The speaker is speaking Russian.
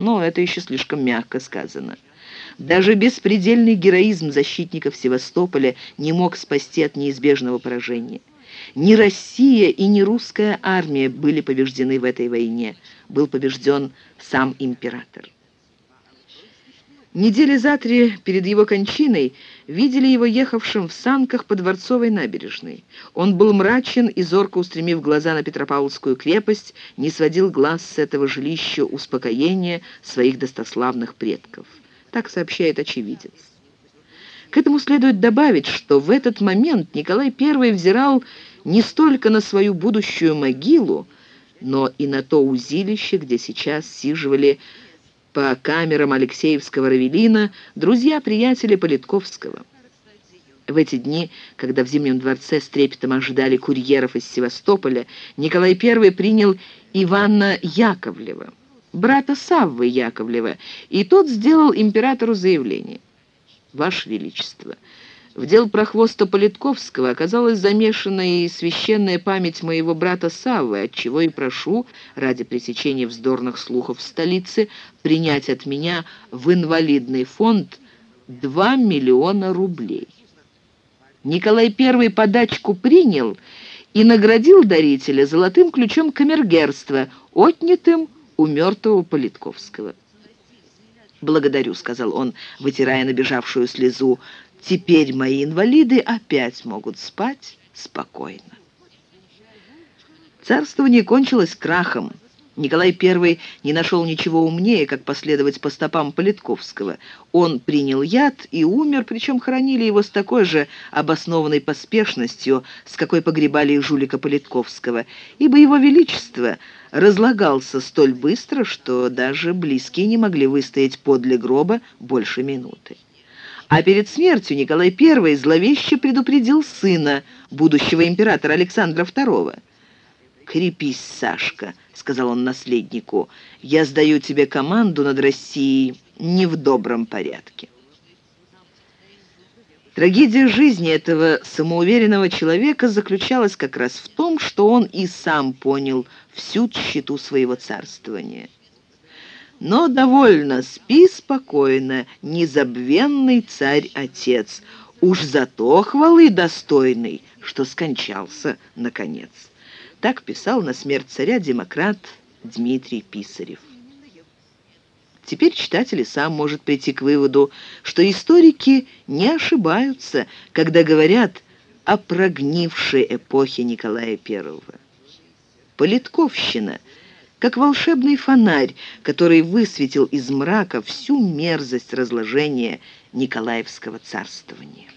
Но это еще слишком мягко сказано. Даже беспредельный героизм защитников Севастополя не мог спасти от неизбежного поражения. Ни Россия и ни русская армия были побеждены в этой войне. Был побежден сам император. Недели за три перед его кончиной видели его ехавшим в санках по Дворцовой набережной. Он был мрачен и, зорко устремив глаза на Петропавловскую крепость, не сводил глаз с этого жилища успокоения своих достославных предков. Так сообщает очевидец. К этому следует добавить, что в этот момент Николай I взирал не столько на свою будущую могилу, но и на то узилище, где сейчас сиживали по камерам Алексеевского Равелина друзья-приятели Политковского. В эти дни, когда в Зимнем дворце с трепетом ожидали курьеров из Севастополя, Николай I принял Ивана Яковлева, брата Саввы Яковлева, и тот сделал императору заявление. «Ваше Величество, в дел прохвоста Политковского оказалась замешана и священная память моего брата Саввы, отчего и прошу, ради пресечения вздорных слухов в столице, принять от меня в инвалидный фонд 2 миллиона рублей. Николай I подачку принял и наградил дарителя золотым ключом камергерства, отнятым у мертвого Политковского. «Благодарю», — сказал он, вытирая набежавшую слезу, Теперь мои инвалиды опять могут спать спокойно. Царствование кончилось крахом. Николай I не нашел ничего умнее, как последовать по стопам Политковского. Он принял яд и умер, причем хоронили его с такой же обоснованной поспешностью, с какой погребали жулика Политковского, ибо его величество разлагался столь быстро, что даже близкие не могли выстоять подле гроба больше минуты. А перед смертью Николай I зловеще предупредил сына, будущего императора Александра II. «Крепись, Сашка», — сказал он наследнику, — «я сдаю тебе команду над Россией не в добром порядке». Трагедия жизни этого самоуверенного человека заключалась как раз в том, что он и сам понял всю тщету своего царствования. Но довольно, спи спокойно, незабвенный царь-отец, уж зато хвалы достойный, что скончался, наконец. Так писал на смерть царя демократ Дмитрий Писарев. Теперь читатель сам может прийти к выводу, что историки не ошибаются, когда говорят о прогнившей эпохе Николая I. Политковщина – как волшебный фонарь, который высветил из мрака всю мерзость разложения Николаевского царствования.